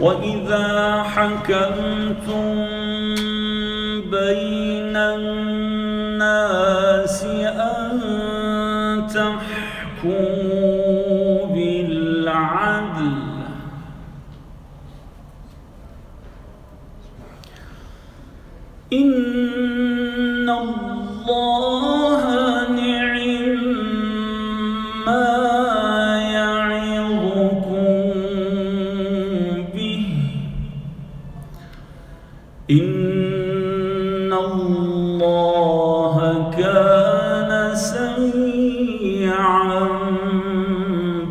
وإذا حكمتم بين الناس أن تحكموا بالعدل إن الله سميعا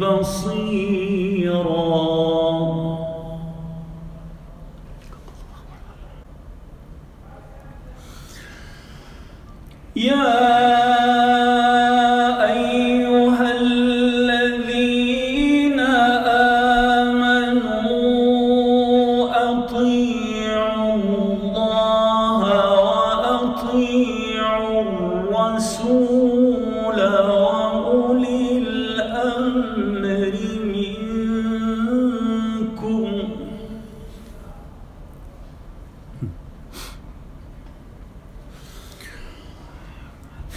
بصيرا. يا الرسول.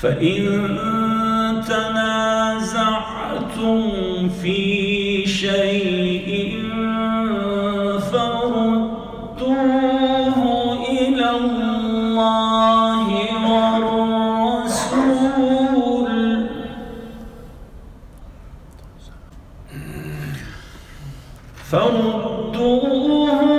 فإن تنازعتم في شيء فردوه إلى الله فردوه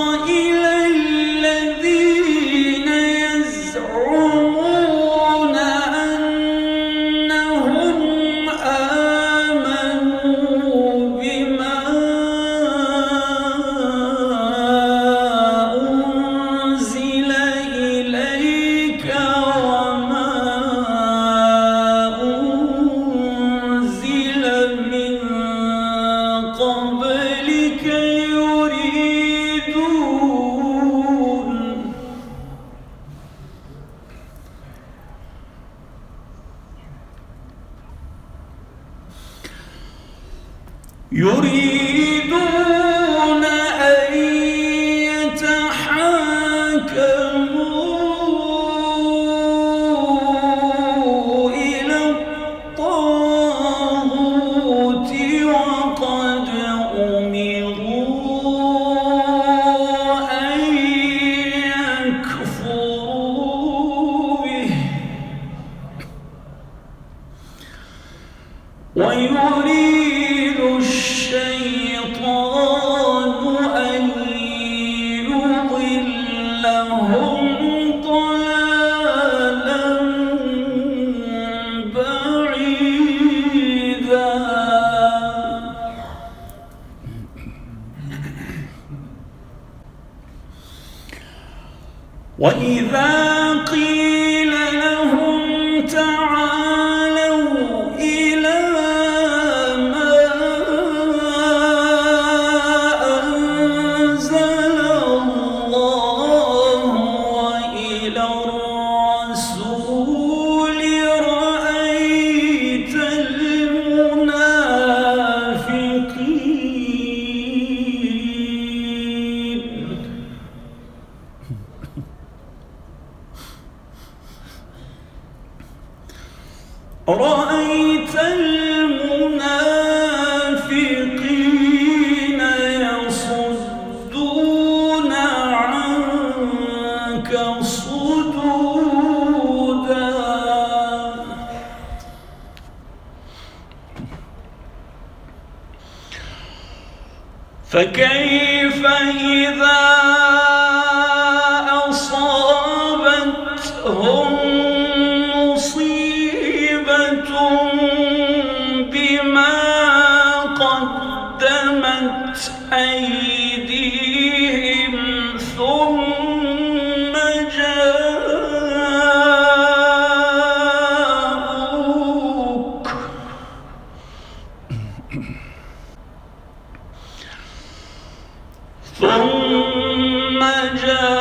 يريدون أن يتحاكموا وإذا رأيت المنافقين يصدون عنك صدودا؟ فكيف إذا ثم جاء